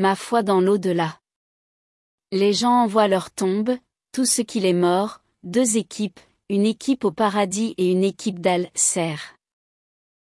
Ma foi dans l'au-delà. Les gens envoient leur tombe, tout ce qu'il est mort, deux équipes, une équipe au paradis et une équipe d'Al-Ser.